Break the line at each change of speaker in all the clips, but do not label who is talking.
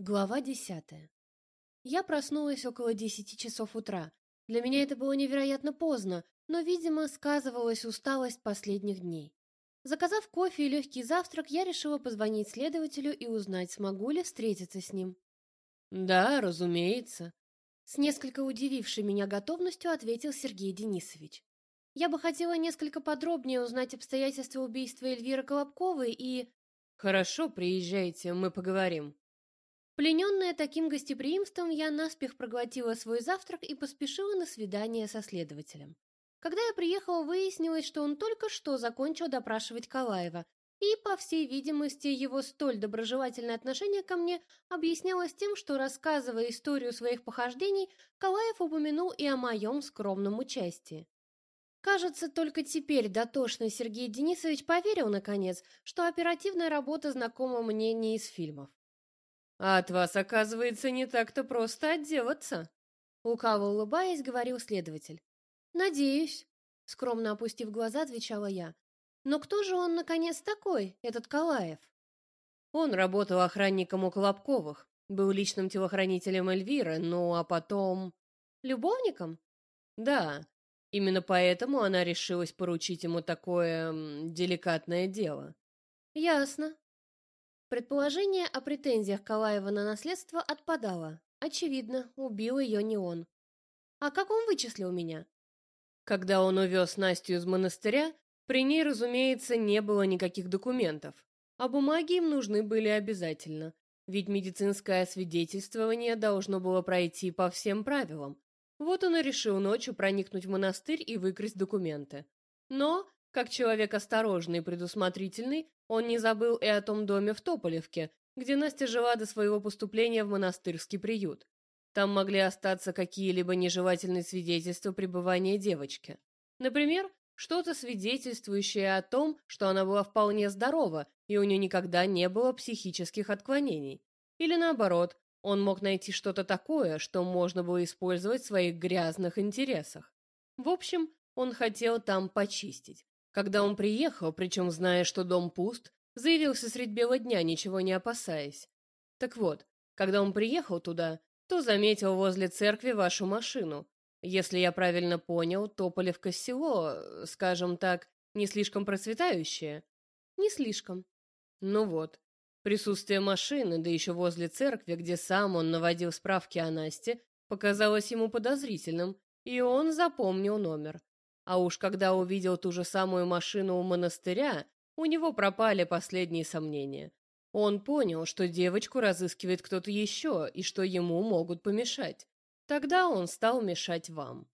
Глава десятая. Я проснулась около десяти часов утра. Для меня это было невероятно поздно, но, видимо, сказывалась усталость последних дней. Заказав кофе и легкий завтрак, я решила позвонить следователю и узнать, смогу ли встретиться с ним.
«Да, разумеется», —
с несколько удивившей меня готовностью ответил Сергей Денисович. «Я бы хотела несколько подробнее узнать обстоятельства убийства Эльвиры Колобковой и...»
«Хорошо, приезжайте, мы поговорим».
Плененная таким гостеприимством, я наспех проглотила свой завтрак и поспешила на свидание со следователем. Когда я приехала, выяснилось, что он только что закончил допрашивать Калаева, и, по всей видимости, его столь доброжелательное отношение ко мне объяснялось тем, что, рассказывая историю своих похождений, Калаев упомянул и о моем скромном участии. Кажется, только теперь дотошный Сергей Денисович поверил, наконец, что оперативная работа знакома мне не из фильмов.
А от вас, оказывается, не так-то просто отделаться.
Лукаво улыбаясь, говорил следователь. Надеюсь, скромно опустив глаза, отвечала я. Но кто же он, наконец, такой, этот Калаев?
Он работал охранником у Колобковых, был личным телохранителем Эльвиры, ну а потом...
Любовником?
Да, именно поэтому она решилась поручить ему такое деликатное дело.
Ясно. Предположение о претензиях Калаева на наследство отпадало. Очевидно, убил ее не он. А как он вычислил меня?
Когда он увез Настю из монастыря, при ней, разумеется, не было никаких документов, а бумаги им нужны были обязательно, ведь медицинское освидетельствование должно было пройти по всем правилам. Вот он и решил ночью проникнуть в монастырь и выкрасть документы. Но, как человек осторожный и предусмотрительный, он не забыл и о том доме в Тополевке, где Настя жила до своего поступления в монастырский приют. Там могли остаться какие-либо нежелательные свидетельства пребывания девочки. Например, что-то свидетельствующее о том, что она была вполне здорова и у нее никогда не было психических отклонений. Или наоборот, он мог найти что-то такое, что можно было использовать в своих грязных интересах. В общем, он хотел там почистить. Когда он приехал, причем зная, что дом пуст, заявился средь бела дня, ничего не опасаясь. Так вот, когда он приехал туда, то заметил возле церкви вашу машину. Если я правильно понял, Тополевка село, скажем так, не слишком процветающее.
Не слишком.
Ну вот. Присутствие машины, да еще возле церкви, где сам он наводил справки о Насте, показалось ему подозрительным, и он запомнил номер. А уж когда увидел ту же самую машину у монастыря, у него пропали последние сомнения. Он понял, что девочку разыскивает кто-то еще и что ему могут помешать. Тогда он стал мешать вам.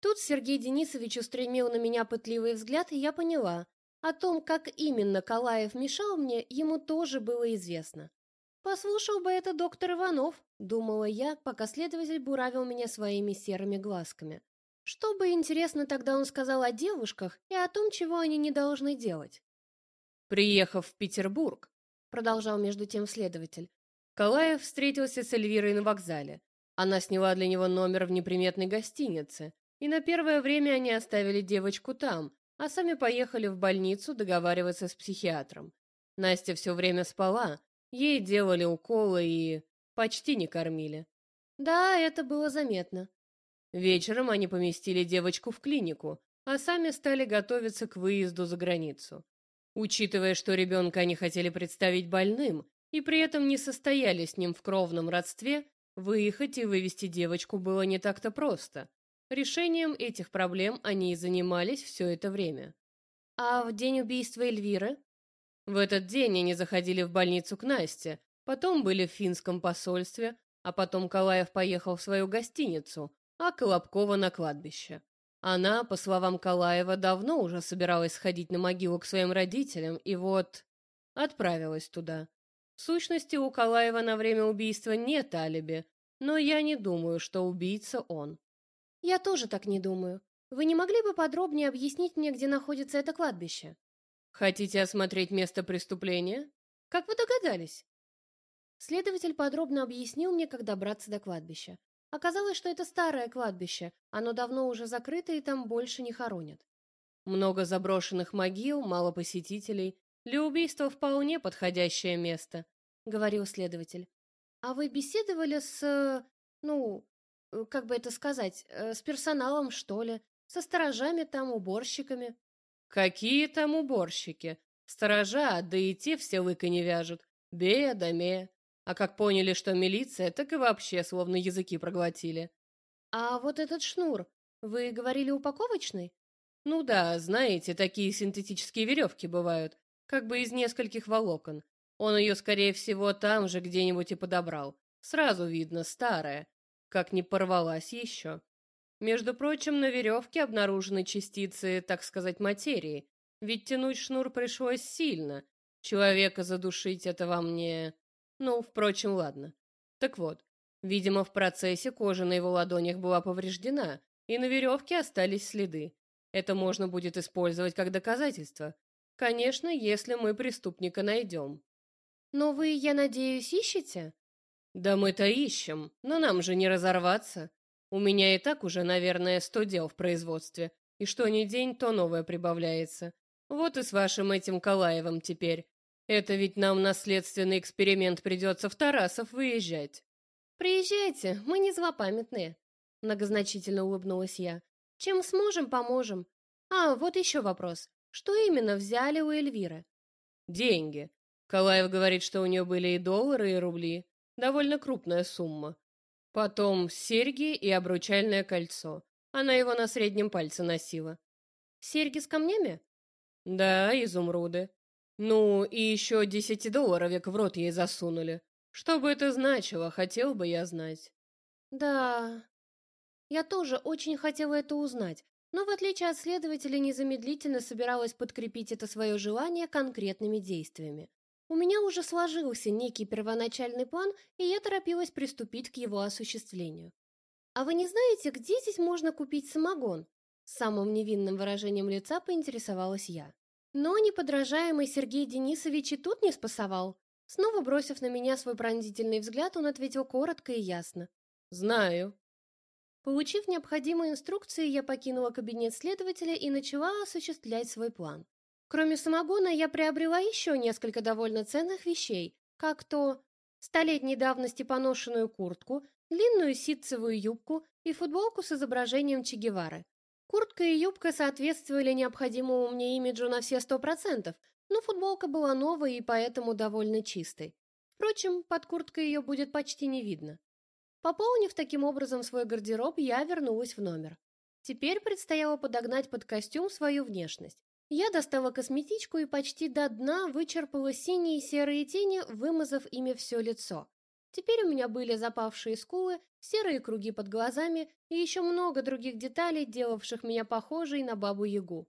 Тут Сергей Денисович устремил на меня пытливый взгляд, и я поняла. О том, как именно Калаев мешал мне, ему тоже было известно. Послушал бы это доктор Иванов, думала я, пока следователь буравил меня своими серыми глазками. Что бы интересно тогда он сказал о девушках и о том, чего они не должны делать?
Приехав в Петербург, продолжал между тем следователь, Калаев встретился с Эльвирой на вокзале. Она сняла для него номер в неприметной гостинице, и на первое время они оставили девочку там, а сами поехали в больницу договариваться с психиатром. Настя все время спала, ей делали уколы и почти не кормили.
Да, это было заметно.
Вечером они поместили девочку в клинику, а сами стали готовиться к выезду за границу. Учитывая, что ребенка они хотели представить больным и при этом не состояли с ним в кровном родстве, выехать и вывести девочку было не так-то просто. Решением этих проблем они и занимались все это время.
А в день убийства Эльвиры?
В этот день они заходили в больницу к Насте, потом были в финском посольстве, а потом Калаев поехал в свою гостиницу, а Колобкова на кладбище. Она, по словам Калаева, давно уже собиралась сходить на могилу к своим родителям, и вот отправилась туда. В сущности, у Калаева на время убийства нет алиби, но я не думаю, что убийца он.
Я тоже так не думаю. Вы не могли бы подробнее объяснить мне, где находится это кладбище?
Хотите осмотреть место преступления?
Как вы догадались? Следователь подробно объяснил мне, как добраться до кладбища. Оказалось, что это старое кладбище, оно давно уже закрыто и там больше не хоронят.
Много заброшенных могил, мало посетителей. Для убийства вполне подходящее место, говорил следователь.
А вы беседовали с, ну, э, как бы это сказать, э, с персоналом, что ли? Со сторожами там, уборщиками?
Какие там уборщики? Сторожа, да и те все лыка не вяжут. Бея. А как поняли, что милиция, так и вообще словно языки проглотили.
А вот этот шнур, вы говорили упаковочный?
Ну да, знаете, такие синтетические веревки бывают, как бы из нескольких волокон. Он ее, скорее всего, там же где-нибудь и подобрал. Сразу видно, старая, как не порвалась еще. Между прочим, на веревке обнаружены частицы, так сказать, материи, ведь тянуть шнур пришлось сильно. Человека задушить это вам не... Ну, впрочем, ладно. Так вот, видимо, в процессе кожа на его ладонях была повреждена, и на веревке остались следы. Это можно будет использовать как доказательство. Конечно, если мы преступника найдем.
Но вы, я надеюсь, ищете?
Да мы-то ищем, но нам же не разорваться. У меня и так уже, наверное, сто дел в производстве, и что ни день, то новое прибавляется. Вот и с вашим этим Калаевым теперь. Это ведь нам наследственный эксперимент придется в Тарасов выезжать.
Приезжайте, мы не злопамятные, многозначительно улыбнулась я. Чем сможем, поможем. А, вот еще вопрос. Что именно взяли у Эльвиры?
Деньги. Калаев говорит, что у нее были и доллары, и рубли. Довольно крупная сумма. Потом серьги и обручальное кольцо. Она его на среднем пальце носила.
Серьги с камнями?
Да, изумруды. Ну, и еще десятидолларовик в рот ей засунули. Что бы это значило, хотел бы я знать.
Да, я тоже очень хотела это узнать, но в отличие от следователя незамедлительно собиралась подкрепить это свое желание конкретными действиями. У меня уже сложился некий первоначальный план, и я торопилась приступить к его осуществлению. А вы не знаете, где здесь можно купить самогон? С самым невинным выражением лица поинтересовалась я. Но неподражаемый Сергей Денисович и тут не спасовал. Снова бросив на меня свой пронзительный взгляд, он ответил коротко и ясно.
«Знаю».
Получив необходимые инструкции, я покинула кабинет следователя и начала осуществлять свой план. Кроме самогона, я приобрела еще несколько довольно ценных вещей, как то столетней давности поношенную куртку, длинную ситцевую юбку и футболку с изображением Че Гевары. Куртка и юбка соответствовали необходимому мне имиджу на все сто процентов, но футболка была новой и поэтому довольно чистой. Впрочем, под курткой ее будет почти не видно. Пополнив таким образом свой гардероб, я вернулась в номер. Теперь предстояло подогнать под костюм свою внешность. Я достала косметичку и почти до дна вычерпала синие и серые тени, вымазав ими все лицо. Теперь у меня были запавшие скулы, серые круги под глазами и еще много других деталей, делавших меня похожей на бабу-ягу.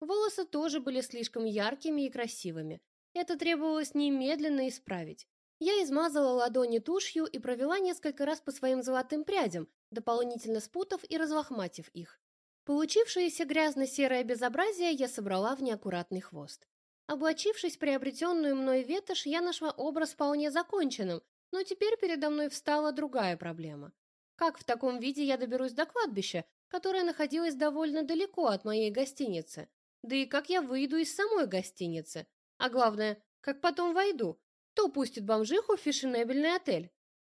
Волосы тоже были слишком яркими и красивыми. Это требовалось немедленно исправить. Я измазала ладони тушью и провела несколько раз по своим золотым прядям, дополнительно спутав и разлохматив их. Получившееся грязно-серое безобразие я собрала в неаккуратный хвост. Облачившись в приобретенную мной ветошь, я нашла образ вполне законченным, но теперь передо мной встала другая проблема. Как в таком виде я доберусь до кладбища, которое находилось довольно далеко от моей гостиницы? Да и как я выйду из самой гостиницы? А главное, как потом войду? Кто пустит бомжиху в фешенебельный отель?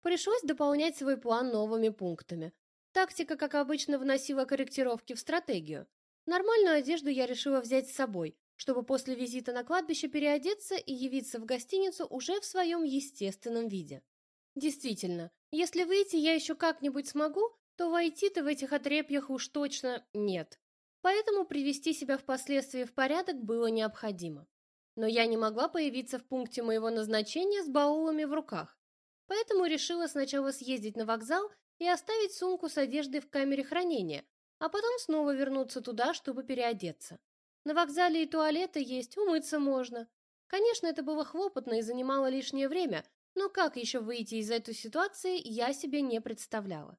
Пришлось дополнять свой план новыми пунктами. Тактика, как обычно, вносила корректировки в стратегию. Нормальную одежду я решила взять с собой, чтобы после визита на кладбище переодеться и явиться в гостиницу уже в своем естественном виде. Действительно, если выйти я еще как-нибудь смогу, то войти-то в этих отрепьях уж точно нет. Поэтому привести себя впоследствии в порядок было необходимо. Но я не могла появиться в пункте моего назначения с баулами в руках. Поэтому решила сначала съездить на вокзал и оставить сумку с одеждой в камере хранения, а потом снова вернуться туда, чтобы переодеться. На вокзале и туалеты есть, умыться можно. Конечно, это было хлопотно и занимало лишнее время, но как еще выйти из этой ситуации, я себе не представляла.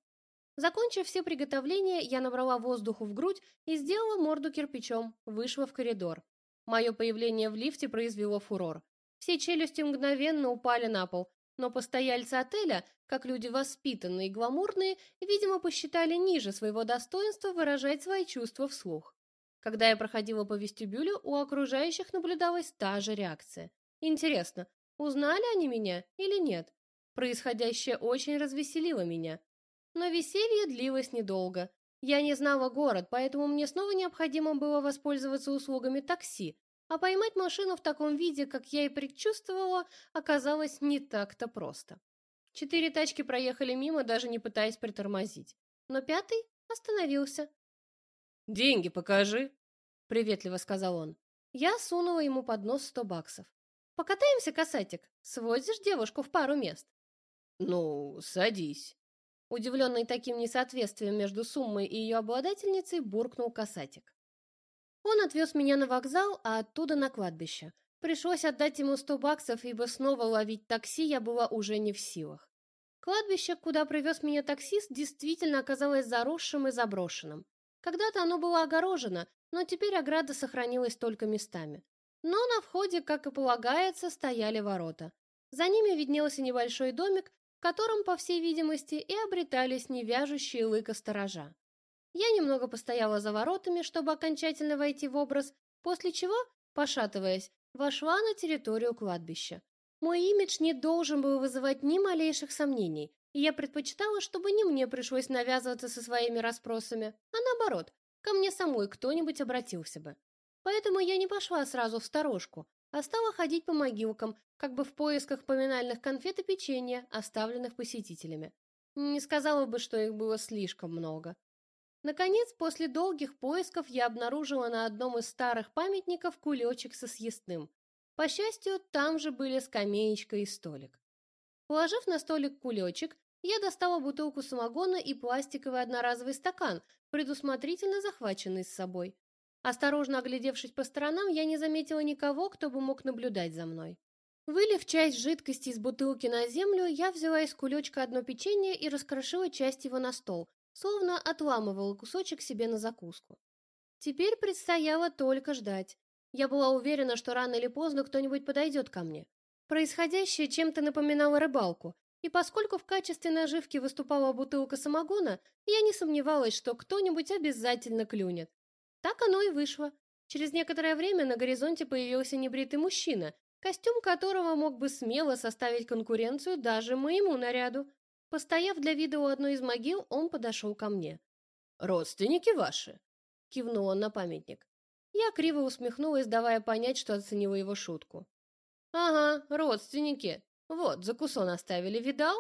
Закончив все приготовления, я набрала воздуху в грудь и сделала морду кирпичом, вышла в коридор. Мое появление в лифте произвело фурор. Все челюсти мгновенно упали на пол, но постояльцы отеля, как люди воспитанные и гламурные, видимо, посчитали ниже своего достоинства выражать свои чувства вслух. Когда я проходила по вестибюлю, у окружающих наблюдалась та же реакция. Интересно, узнали они меня или нет? Происходящее очень развеселило меня. Но веселье длилось недолго. Я не знала город, поэтому мне снова необходимо было воспользоваться услугами такси, а поймать машину в таком виде, как я и предчувствовала, оказалось не так-то просто. Четыре тачки проехали мимо, даже не пытаясь притормозить. Но пятый остановился.
«Деньги покажи», —
приветливо сказал он. Я сунула ему под нос сто баксов. «Покатаемся, касатик? Сводишь девушку в пару мест?»
«Ну, садись».
Удивленный таким несоответствием между суммой и ее обладательницей, буркнул касатик. Он отвез меня на вокзал, а оттуда на кладбище. Пришлось отдать ему сто баксов, ибо снова ловить такси я была уже не в силах. Кладбище, куда привез меня таксист, действительно оказалось заросшим и заброшенным. Когда-то оно было огорожено, но теперь ограда сохранилась только местами. Но на входе, как и полагается, стояли ворота. За ними виднелся небольшой домик, в котором, по всей видимости, и обретались невяжущие лыка сторожа. Я немного постояла за воротами, чтобы окончательно войти в образ, после чего, пошатываясь, вошла на территорию кладбища. Мой имидж не должен был вызывать ни малейших сомнений, и я предпочитала, чтобы не мне пришлось навязываться со своими расспросами, а наоборот, ко мне самой кто-нибудь обратился бы. Поэтому я не пошла сразу в сторожку, а стала ходить по могилкам, как бы в поисках поминальных конфет и печенья, оставленных посетителями. Не сказала бы, что их было слишком много. Наконец, после долгих поисков я обнаружила на одном из старых памятников кулечек со съестным. По счастью, там же были скамеечка и столик. Положив на столик кулечек, я достала бутылку самогона и пластиковый одноразовый стакан, предусмотрительно захваченный с собой. Осторожно оглядевшись по сторонам, я не заметила никого, кто бы мог наблюдать за мной. Вылив часть жидкости из бутылки на землю, я взяла из кулечка одно печенье и раскрошила часть его на стол, словно отламывала кусочек себе на закуску. Теперь предстояло только ждать. Я была уверена, что рано или поздно кто-нибудь подойдет ко мне. Происходящее чем-то напоминало рыбалку, и поскольку в качестве наживки выступала бутылка самогона, я не сомневалась, что кто-нибудь обязательно клюнет. Так оно и вышло. Через некоторое время на горизонте появился небритый мужчина, костюм которого мог бы смело составить конкуренцию даже моему наряду. Постояв для вида у одной из могил, он подошел ко мне.
«Родственники ваши?» — кивнул он на памятник.
Я криво усмехнулась, давая понять, что оценила его шутку.
«Ага, родственники. Вот, закусон оставили, видал?»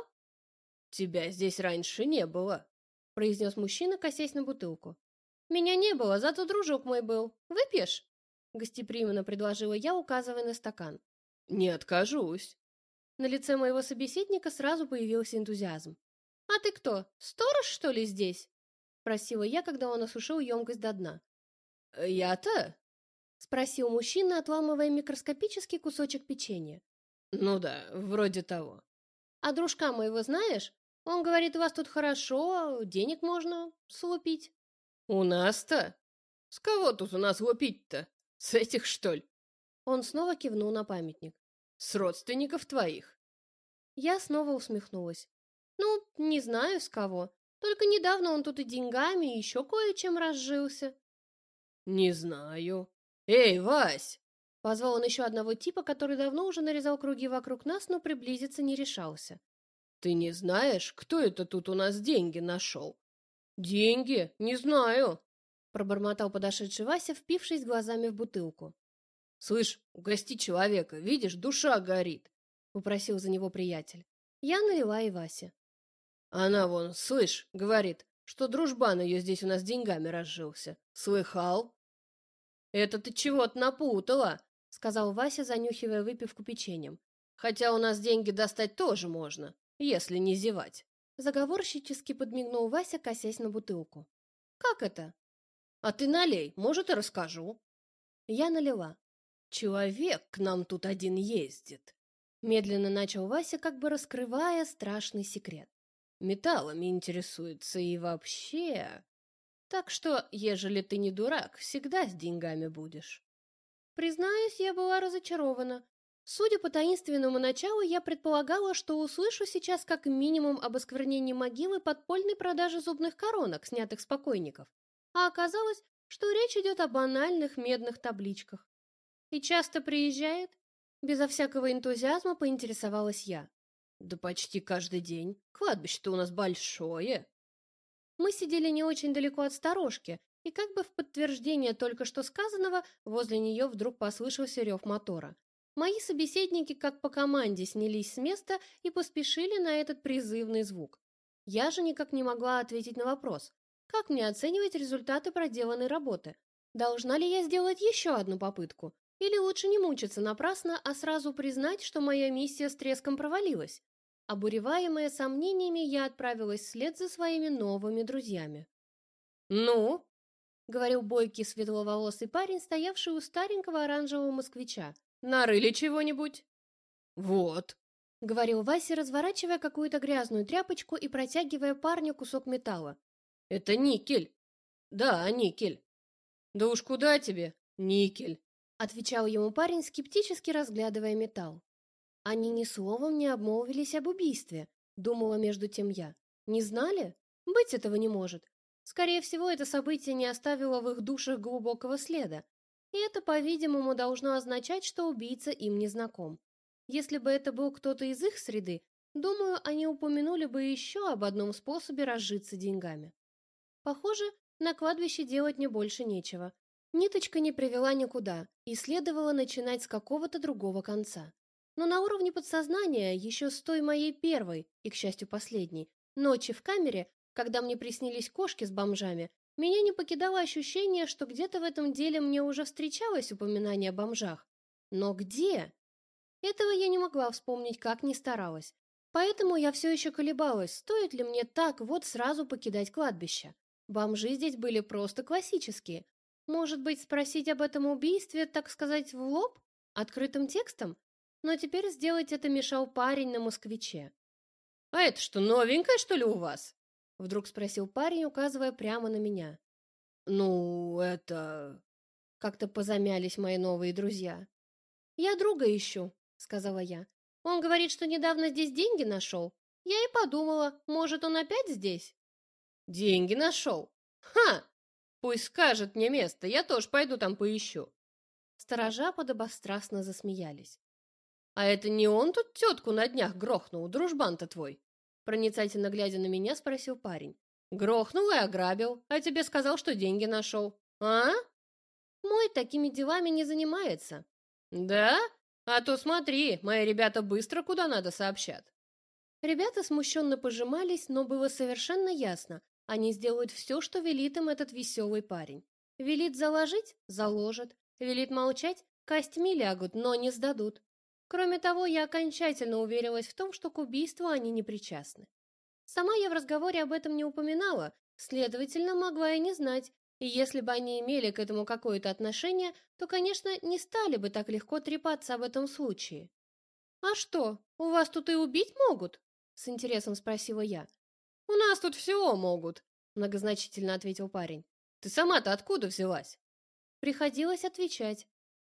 «Тебя здесь раньше не было», — произнес мужчина, косясь на бутылку. «Меня не было, зато дружок мой был. Выпьешь?» Гостеприимно предложила я, указывая на стакан.
«Не откажусь»,
на лице моего собеседника сразу появился энтузиазм. «А ты кто, сторож, что ли, здесь?» Спросила я, когда он осушил емкость до дна.
«Я-то?»
Спросил мужчина, отламывая микроскопический кусочек печенья.
«Ну да, вроде того».
«А дружка моего знаешь? Он говорит, у вас тут хорошо, денег можно слупить».
«У нас-то? С кого тут у нас лупить-то? С этих, что ли?»
Он снова кивнул на памятник.
С родственников твоих.
Я снова усмехнулась. Ну, не знаю с кого. Только недавно он тут и деньгами, и еще кое-чем разжился.
Не знаю. Эй, Вась!
Позвал он еще одного типа, который давно уже нарезал круги вокруг нас, но приблизиться не решался.
Ты не знаешь, кто это тут у нас деньги нашел? Деньги? Не знаю.
Пробормотал подошедший Вася, впившись глазами в бутылку.
«Слышь, угости человека, видишь, душа горит!» — попросил за него приятель.
Я налила и Васе.
Она вон, слышь, говорит, что дружбан ее здесь у нас деньгами разжился. Слыхал? Это ты чего-то напутала, сказал Вася, занюхивая выпивку печеньем. Хотя у нас деньги достать тоже можно, если не зевать.
Заговорщически подмигнул Вася, косясь на бутылку.
Как это? А ты налей, может, и расскажу.
Я налила.
Человек к нам тут один ездит.
Медленно начал Вася, как бы раскрывая страшный секрет.
Металлами интересуется и вообще. Так что, ежели ты не дурак, всегда с деньгами будешь.
Признаюсь, я была разочарована. Судя по таинственному началу, я предполагала, что услышу сейчас как минимум об осквернении могилы подпольной продажи зубных коронок, снятых с покойников. А оказалось, что речь идет о банальных медных табличках. И часто приезжает? Безо всякого энтузиазма поинтересовалась я.
Да почти каждый день. Кладбище-то у нас большое.
Мы сидели не очень далеко от сторожки, и как бы в подтверждение только что сказанного, возле нее вдруг послышался рев мотора. Мои собеседники как по команде снялись с места и поспешили на этот призывный звук. Я же никак не могла ответить на вопрос, как мне оценивать результаты проделанной работы? Должна ли я сделать еще одну попытку? Или лучше не мучиться напрасно, а сразу признать, что моя миссия с треском провалилась? Обуреваемая сомнениями, я отправилась вслед за своими новыми друзьями.
«Ну?»
— говорил бойкий светловолосый парень, стоявший у старенького оранжевого москвича.
«Нарыли чего-нибудь?» «Вот», —
говорил Вася, разворачивая какую-то грязную тряпочку и протягивая парню кусок металла.
«Это никель». «Да, никель». «Да уж куда тебе? Никель», —
отвечал ему парень, скептически разглядывая металл. Они ни словом не обмолвились об убийстве, думала между тем я. Не знали? Быть этого не может. Скорее всего, это событие не оставило в их душах глубокого следа, и это, по-видимому, должно означать, что убийца им не знаком. Если бы это был кто-то из их среды, думаю, они упомянули бы еще об одном способе разжиться деньгами. Похоже, на кладбище делать мне больше нечего. Ниточка не привела никуда, и следовало начинать с какого-то другого конца. Но на уровне подсознания, еще с той моей первой, и, к счастью, последней, ночи в камере, когда мне приснились кошки с бомжами, меня не покидало ощущение, что где-то в этом деле мне уже встречалось упоминание о бомжах. Но где? Этого я не могла вспомнить, как ни старалась. Поэтому я все еще колебалась, стоит ли мне так вот сразу покидать кладбище. Бомжи здесь были просто классические. Может быть, спросить об этом убийстве, так сказать, в лоб? Открытым текстом? Но теперь сделать это мешал парень на москвиче.
«А это что, новенькое, что ли, у вас?»
Вдруг спросил парень, указывая прямо на меня.
«Ну, это...»
Как-то позамялись мои новые друзья. «Я друга ищу», — сказала я. «Он говорит, что недавно здесь деньги нашел. Я и подумала, может, он опять здесь?»
«Деньги нашел? Ха! Пусть скажет мне место, я тоже пойду там поищу».
Сторожа подобострастно засмеялись.
«А это не он тут тетку на днях грохнул, дружбан-то твой?» Проницательно глядя на меня, спросил парень. Грохнул и ограбил, а тебе сказал, что деньги нашел. А?
Мой такими делами не занимается.
Да? А то смотри, мои ребята быстро куда надо сообщат.
Ребята смущенно пожимались, но было совершенно ясно, они сделают все, что велит им этот веселый парень. Велит заложить – заложат. Велит молчать – костьми лягут, но не сдадут. Кроме того, я окончательно уверилась в том, что к убийству они не причастны. Сама я в разговоре об этом не упоминала, следовательно, могла и не знать, и если бы они имели к этому какое-то отношение, то, конечно, не стали бы так легко трепаться об этом случае. «А что, у вас тут и убить могут?» — с интересом спросила я.
«У нас тут все могут», — многозначительно ответил парень. «Ты сама-то откуда взялась?»
Приходилось отвечать.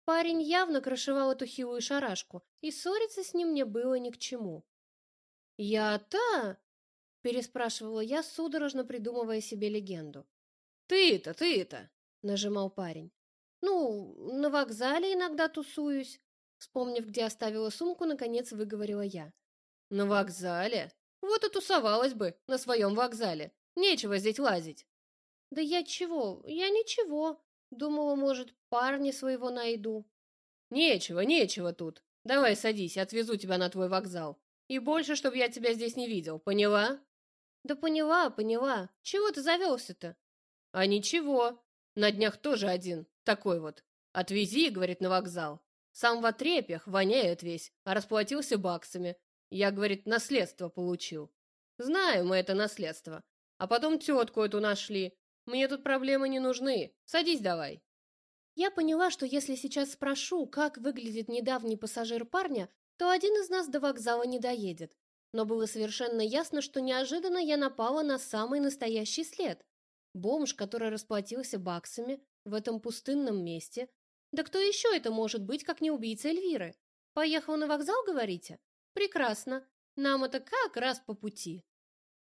Парень явно крышевал эту хилую шарашку, и ссориться с ним мне было ни к чему. «Я-то?» — переспрашивала я, судорожно придумывая себе легенду.
«Ты-то, ты-то!»
— нажимал парень. «Ну, на вокзале иногда тусуюсь». Вспомнив, где оставила сумку, наконец выговорила я.
«На вокзале? Вот и тусовалась бы на своем вокзале. Нечего здесь лазить».
«Да я чего? Я ничего. Думала, может, парня своего найду.
Нечего, нечего тут. Давай садись, отвезу тебя на твой вокзал. И больше, чтобы я тебя здесь не видел, поняла?
Да поняла, поняла. Чего ты завелся-то?
А ничего. На днях тоже один, такой вот. Отвези, говорит, на вокзал. Сам в отрепьях, воняет весь, а расплатился баксами. Я, говорит, наследство получил. Знаем мы это наследство. А потом тетку эту нашли, мне тут проблемы не нужны. Садись давай.
Я поняла, что если сейчас спрошу, как выглядит недавний пассажир парня, то один из нас до вокзала не доедет. Но было совершенно ясно, что неожиданно я напала на самый настоящий след. Бомж, который расплатился баксами в этом пустынном месте. Да кто еще это может быть, как не убийца Эльвиры? Поехал на вокзал, говорите? Прекрасно. Нам это как раз по пути.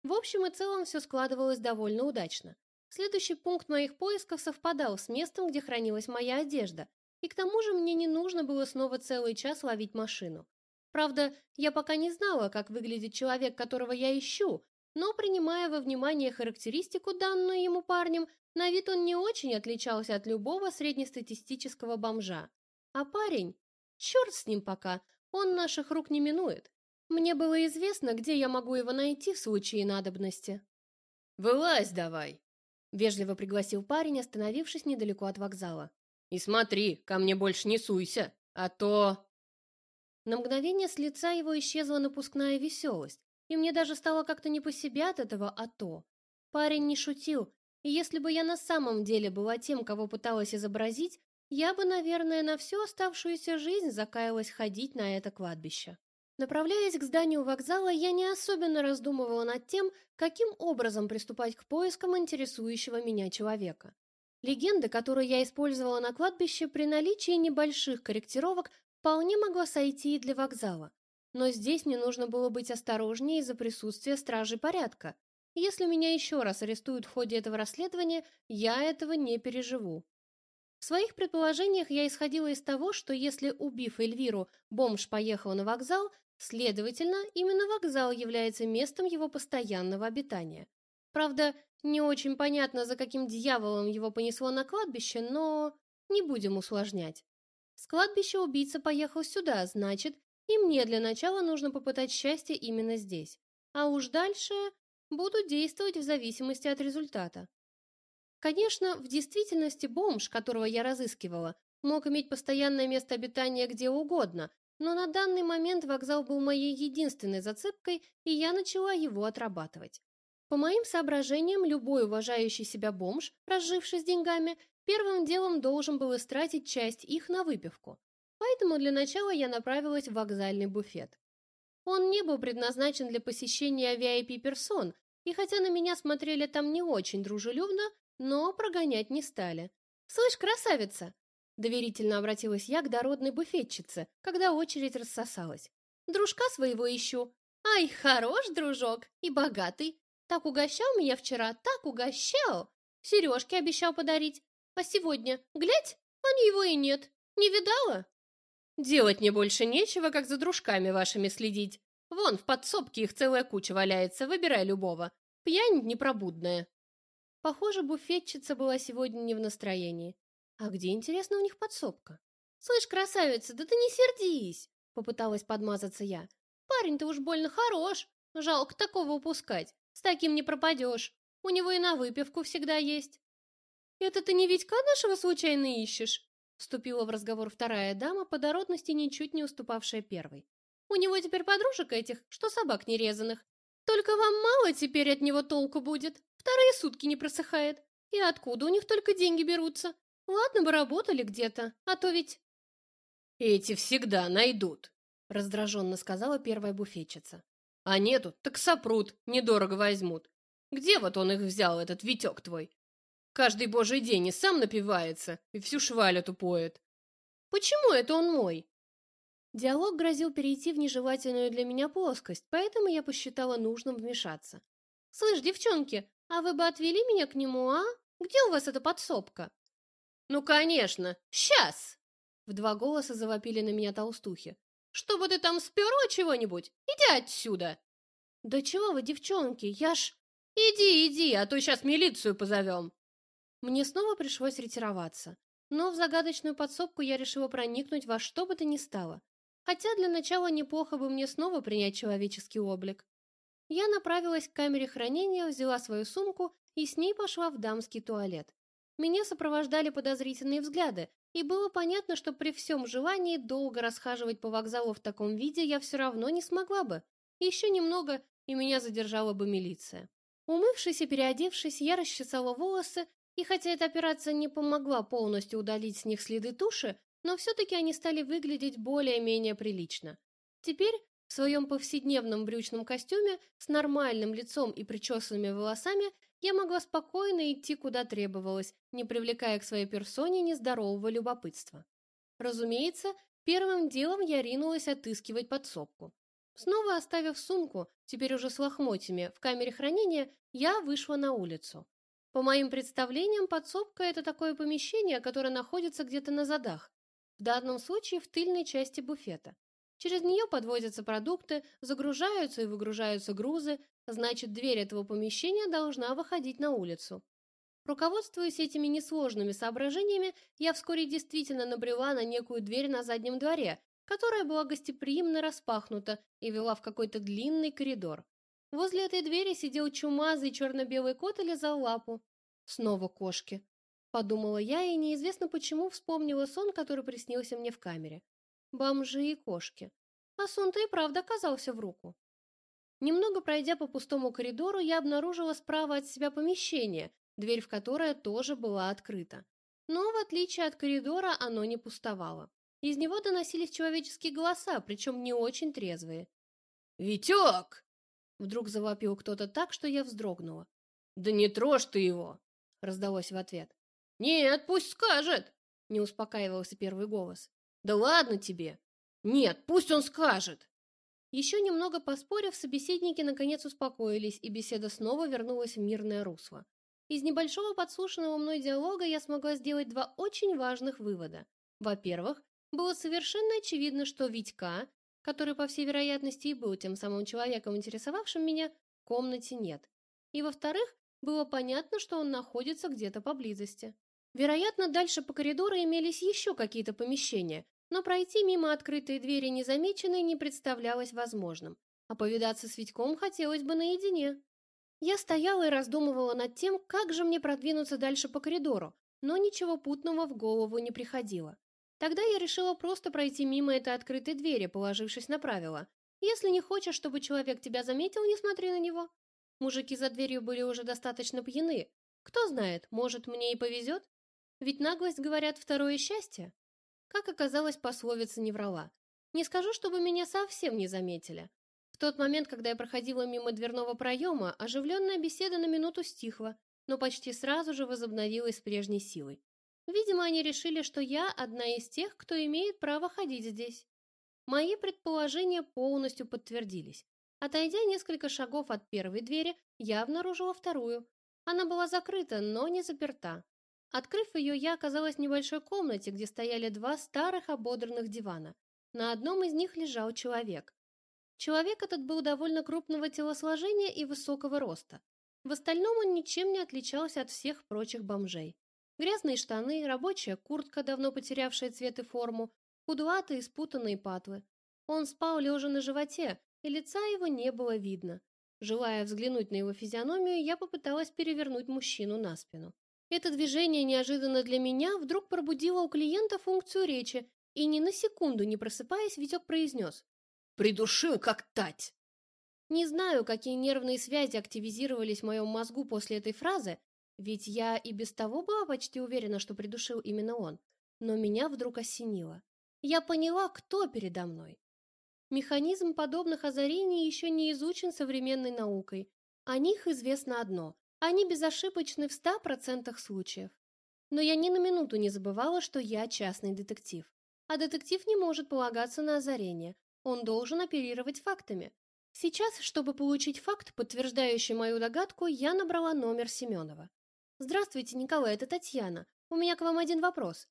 В общем и целом все складывалось довольно удачно. Следующий пункт моих поисков совпадал с местом, где хранилась моя одежда, и к тому же мне не нужно было снова целый час ловить машину. Правда, я пока не знала, как выглядит человек, которого я ищу, но, принимая во внимание характеристику, данную ему парнем, на вид он не очень отличался от любого среднестатистического бомжа. А парень? Черт с ним пока, он наших рук не минует. Мне было известно, где я могу его найти в случае надобности.
«Вылазь давай!»
— вежливо пригласил парень, остановившись недалеко от вокзала.
«И смотри, ко мне больше не суйся, а то...»
На мгновение с лица его исчезла напускная веселость, и мне даже стало как-то не по себе от этого «а то». Парень не шутил, и если бы я на самом деле была тем, кого пыталась изобразить, я бы, наверное, на всю оставшуюся жизнь закаялась ходить на это кладбище. Направляясь к зданию вокзала, я не особенно раздумывала над тем, каким образом приступать к поискам интересующего меня человека. Легенда, которую я использовала на кладбище, при наличии небольших корректировок вполне могла сойти и для вокзала. Но здесь мне нужно было быть осторожнее из-за присутствия стражей порядка. Если меня еще раз арестуют в ходе этого расследования, я этого не переживу. В своих предположениях я исходила из того, что если, убив Эльвиру, бомж поехал на вокзал, следовательно, именно вокзал является местом его постоянного обитания. Правда, не очень понятно, за каким дьяволом его понесло на кладбище, но не будем усложнять. С кладбища убийца поехал сюда, значит, и мне для начала нужно попытать счастье именно здесь. А уж дальше буду действовать в зависимости от результата. Конечно, в действительности бомж, которого я разыскивала, мог иметь постоянное место обитания где угодно, но на данный момент вокзал был моей единственной зацепкой, и я начала его отрабатывать. По моим соображениям, любой уважающий себя бомж, разживший с деньгами, первым делом должен был истратить часть их на выпивку. Поэтому для начала я направилась в вокзальный буфет. Он не был предназначен для посещения VIP-персон, и хотя на меня смотрели там не очень дружелюбно, но прогонять не стали. «Слышь, красавица!» Доверительно обратилась я к дородной буфетчице, когда очередь рассосалась. «Дружка своего ищу. Ай, хорош дружок и богатый. Так угощал меня вчера, так угощал. Сережки обещал подарить. А сегодня, глядь, а его и нет. Не видала?»
«Делать мне больше нечего, как за дружками вашими следить. Вон, в подсобке их целая куча валяется, выбирай любого. Пьянь непробудная».
Похоже, буфетчица была сегодня не в настроении. А где, интересно, у них подсобка? «Слышь, красавица, да ты не сердись!» Попыталась подмазаться я. «Парень-то уж больно хорош. Жалко такого упускать. С таким не пропадешь. У него и на выпивку всегда есть». «Это ты не Витька нашего случайно ищешь?» Вступила в разговор вторая дама, по дородности ничуть не уступавшая первой. «У него теперь подружек этих, что собак нерезанных. Только вам мало теперь от него толку будет. Вторые сутки не просыхает. И откуда у них только деньги берутся? Ладно бы работали где-то, а то ведь...
Эти всегда найдут, раздраженно сказала первая буфетчица. А нету, так сопрут, недорого возьмут. Где вот он их взял, этот Витек твой? Каждый божий день и сам напивается, и всю шваль эту поет.
Почему это он мой? Диалог грозил перейти в нежелательную для меня плоскость, поэтому я посчитала нужным вмешаться. «Слышь, девчонки, а вы бы отвели меня к нему, а? Где у вас эта подсобка?»
«Ну, конечно! Сейчас!»
В два голоса завопили на меня толстухи.
«Чтобы ты там сперла чего-нибудь? Иди отсюда!»
«Да чего вы, девчонки, я ж...»
«Иди, иди, а то сейчас милицию позовем!»
Мне снова пришлось ретироваться, но в загадочную подсобку я решила проникнуть во что бы то ни стало. Хотя для начала неплохо бы мне снова принять человеческий облик. Я направилась к камере хранения, взяла свою сумку и с ней пошла в дамский туалет. Меня сопровождали подозрительные взгляды, и было понятно, что при всем желании долго расхаживать по вокзалу в таком виде я все равно не смогла бы. Еще немного, и меня задержала бы милиция. Умывшись и переодевшись, я расчесала волосы, и хотя эта операция не помогла полностью удалить с них следы туши, но все-таки они стали выглядеть более-менее прилично. Теперь в своем повседневном брючном костюме с нормальным лицом и причесанными волосами я могла спокойно идти куда требовалось, не привлекая к своей персоне нездорового любопытства. Разумеется, первым делом я ринулась отыскивать подсобку. Снова оставив сумку, теперь уже с лохмотьями, в камере хранения, я вышла на улицу. По моим представлениям, подсобка – это такое помещение, которое находится где-то на задах, в данном случае в тыльной части буфета. Через нее подвозятся продукты, загружаются и выгружаются грузы, значит, дверь этого помещения должна выходить на улицу. Руководствуясь этими несложными соображениями, я вскоре действительно набрела на некую дверь на заднем дворе, которая была гостеприимно распахнута и вела в какой-то длинный коридор. Возле этой двери сидел чумазый черно-белый кот и лизал лапу. Снова кошки. Подумала я и неизвестно почему вспомнила сон, который приснился мне в камере. Бомжи и кошки. А сон-то и правда оказался в руку. Немного пройдя по пустому коридору, я обнаружила справа от себя помещение, дверь в которое тоже была открыта. Но, в отличие от коридора, оно не пустовало. Из него доносились человеческие голоса, причем не очень трезвые.
«Витек!»
Вдруг завопил кто-то так, что я вздрогнула.
«Да не трожь ты его!»
раздалось в ответ.
«Нет, пусть скажет!»
не успокаивался первый голос.
«Да ладно тебе! Нет, пусть он скажет!»
Еще немного поспорив, собеседники наконец успокоились, и беседа снова вернулась в мирное русло. Из небольшого подслушанного мной диалога я смогла сделать два очень важных вывода. Во-первых, было совершенно очевидно, что Витька, который, по всей вероятности, и был тем самым человеком, интересовавшим меня, в комнате нет. И во-вторых, было понятно, что он находится где-то поблизости. Вероятно, дальше по коридору имелись еще какие-то помещения, но пройти мимо открытой двери незамеченной не представлялось возможным, а повидаться с Витьком хотелось бы наедине. Я стояла и раздумывала над тем, как же мне продвинуться дальше по коридору, но ничего путного в голову не приходило. Тогда я решила просто пройти мимо этой открытой двери, положившись на правило. Если не хочешь, чтобы человек тебя заметил, не смотри на него. Мужики за дверью были уже достаточно пьяны. Кто знает, может, мне и повезет? Ведь наглость, говорят, второе счастье. Как оказалось, пословица не врала. Не скажу, чтобы меня совсем не заметили тот момент, когда я проходила мимо дверного проема, оживленная беседа на минуту стихла, но почти сразу же возобновилась с прежней силой. Видимо, они решили, что я одна из тех, кто имеет право ходить здесь. Мои предположения полностью подтвердились. Отойдя несколько шагов от первой двери, я обнаружила вторую. Она была закрыта, но не заперта. Открыв ее, я оказалась в небольшой комнате, где стояли два старых ободранных дивана. На одном из них лежал человек. Человек этот был довольно крупного телосложения и высокого роста. В остальном он ничем не отличался от всех прочих бомжей. Грязные штаны, рабочая куртка, давно потерявшая цвет и форму, кудлатые спутанные патлы. Он спал лежа на животе, и лица его не было видно. Желая взглянуть на его физиономию, я попыталась перевернуть мужчину на спину. Это движение неожиданно для меня вдруг пробудило у клиента функцию речи, и ни на секунду не просыпаясь, Витек произнес
Придушил, как тать.
Не знаю, какие нервные связи активизировались в моем мозгу после этой фразы, ведь я и без того была почти уверена, что придушил именно он. Но меня вдруг осенило. Я поняла, кто передо мной. Механизм подобных озарений еще не изучен современной наукой. О них известно одно – они безошибочны в ста процентах случаев. Но я ни на минуту не забывала, что я частный детектив. А детектив не может полагаться на озарение, он должен оперировать фактами. Сейчас, чтобы получить факт, подтверждающий мою догадку, я набрала номер Семенова. «Здравствуйте, Николай, это Татьяна. У меня к вам один вопрос».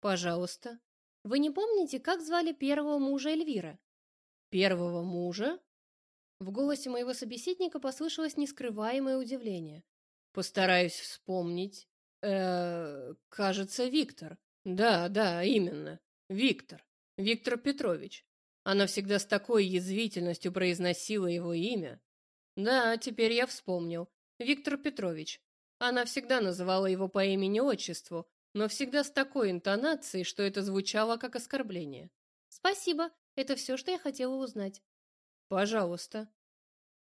«Пожалуйста».
«Вы не помните, как звали первого мужа Эльвиры?»
«Первого мужа?»
В голосе моего собеседника послышалось нескрываемое удивление.
«Постараюсь вспомнить. Э, кажется, Виктор. Да, да, именно. Виктор. Виктор Петрович. Она всегда с такой язвительностью произносила его имя. Да, теперь я вспомнил. Виктор Петрович. Она всегда называла его по имени-отчеству, но всегда с такой интонацией, что это звучало как оскорбление.
Спасибо, это все, что я хотела узнать.
Пожалуйста.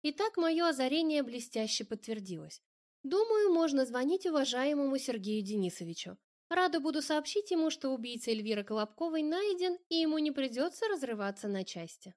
Итак, мое озарение блестяще подтвердилось. Думаю, можно звонить уважаемому Сергею Денисовичу. Рада буду сообщить ему, что убийца Эльвиры Колобковой найден, и ему не придется разрываться на части.